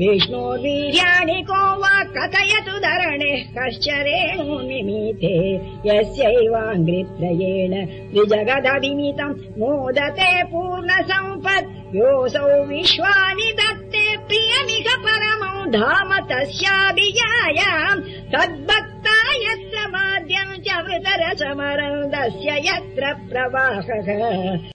विष्णो वीर्याणि को वा कथयतु धरणे कश्च मिनीते यस्यैवाङ्घ्रित्रयेण त्रिजगदभिमितम् मोदते पूर्णसम्पत् योऽसौ विश्वानि दत्ते प्रियमिह परमौ धाम तस्याभिजायाम् तद्भक्ता यत्र माद्यम् च वृतरसमरन्दस्य यत्र प्रवाहः।